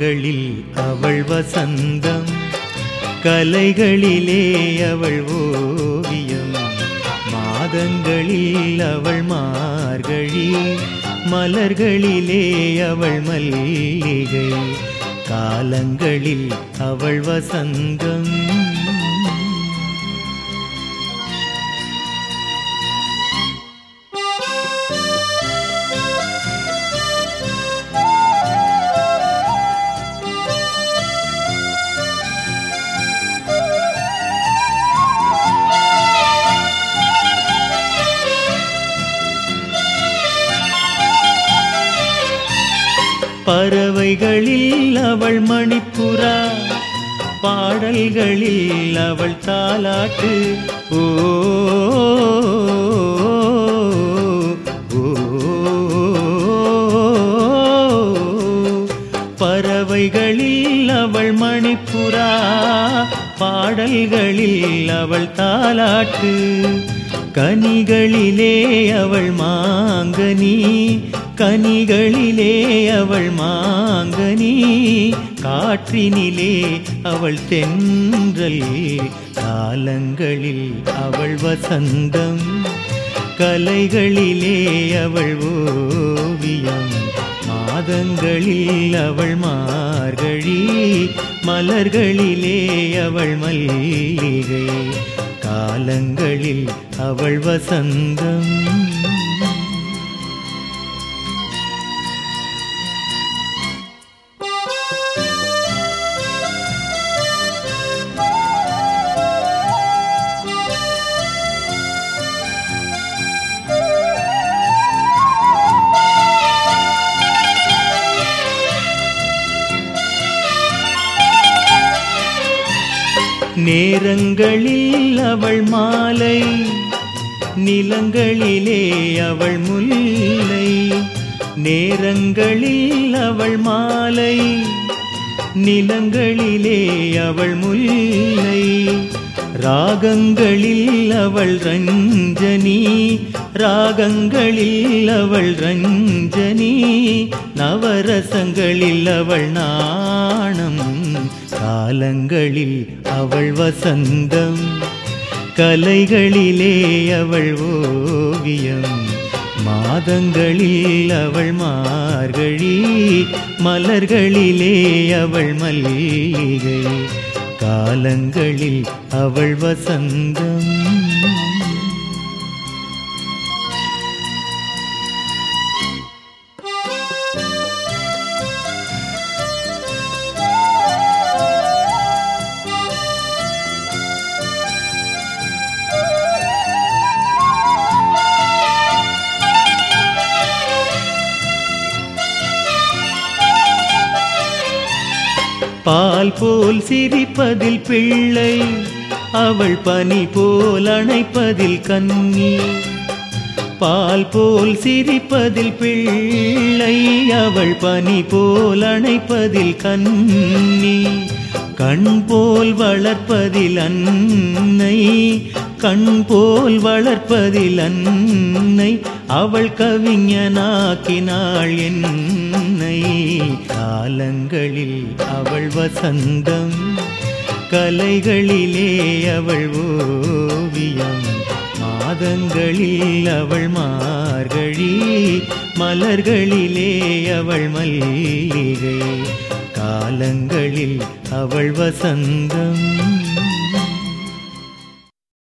மாதங்களில் அவள் வசந்தம் கலைகளிலே அவள் ஓவியம் மாதங்களில் அவள் மார்கழி மலர்களிலே அவள் மல்லிகை காலங்களில் அவள் வசந்தம். பறவைகளில் அவள் மணிப்புறா. பாடல்களில் அவள் தாலாட்டு. ஓ பறவைகளில் அவள் மணிப்புறா. பாடல்களில் அவள் தாலாட்டு. கனிகளிலே அவள் மாங்கனி. கனிகளிலே அவள் மாங்கனி காற்றினிலே அவள் தென்றல் காலங்களில் அவள் வசந்தம் கலைகளிலே அவள் ஓவியம் மாதங்களில் அவள் மார்கழி மலர்களிலே அவள் மல்லிகை காலங்களில் அவள் வசந்தம். நேரங்களில் அவள் மாலை நிலங்களிலே அவள் முல்லை. நேரங்களில் அவள் மாலை நிலங்களிலே அவள் முல்லை. ராகங்களில் அவள் ரஞ்சனி ராகங்களில் அவள் ரஞ்சனி நவரசங்களில் அவள் நாணம் காலங்களில் அவள் வசந்தம் கலைகளிலே அவள் ஓவியம் மாதங்களில் அவள் மார்கழி மலர்களிலே அவள் மல்லிகை காலங்களில் அவள் வசந்தம். பால் போல் சிரிப்பதில் பிள்ளை அவள் பனி போல் அணைப்பதில் கன்னி. பால் போல் சிரிப்பதில் பிள்ளை அவள் பனி போல் அணைப்பதில் கண்ணி கண் போல் வளர்ப்பதில் அன்னை கண் போல் வளர்ப்பதில் அன்னை அவள் கவிஞனாக்கினாள் என்னை. காலங்களில் அவள் வசந்தம் கலைகளிலே அவள் ஓவியம் மாதங்களில் அவள் மார்கழி மலர்களிலே அவள் மல்லிகை காலங்களில் அவள் வசந்தம்.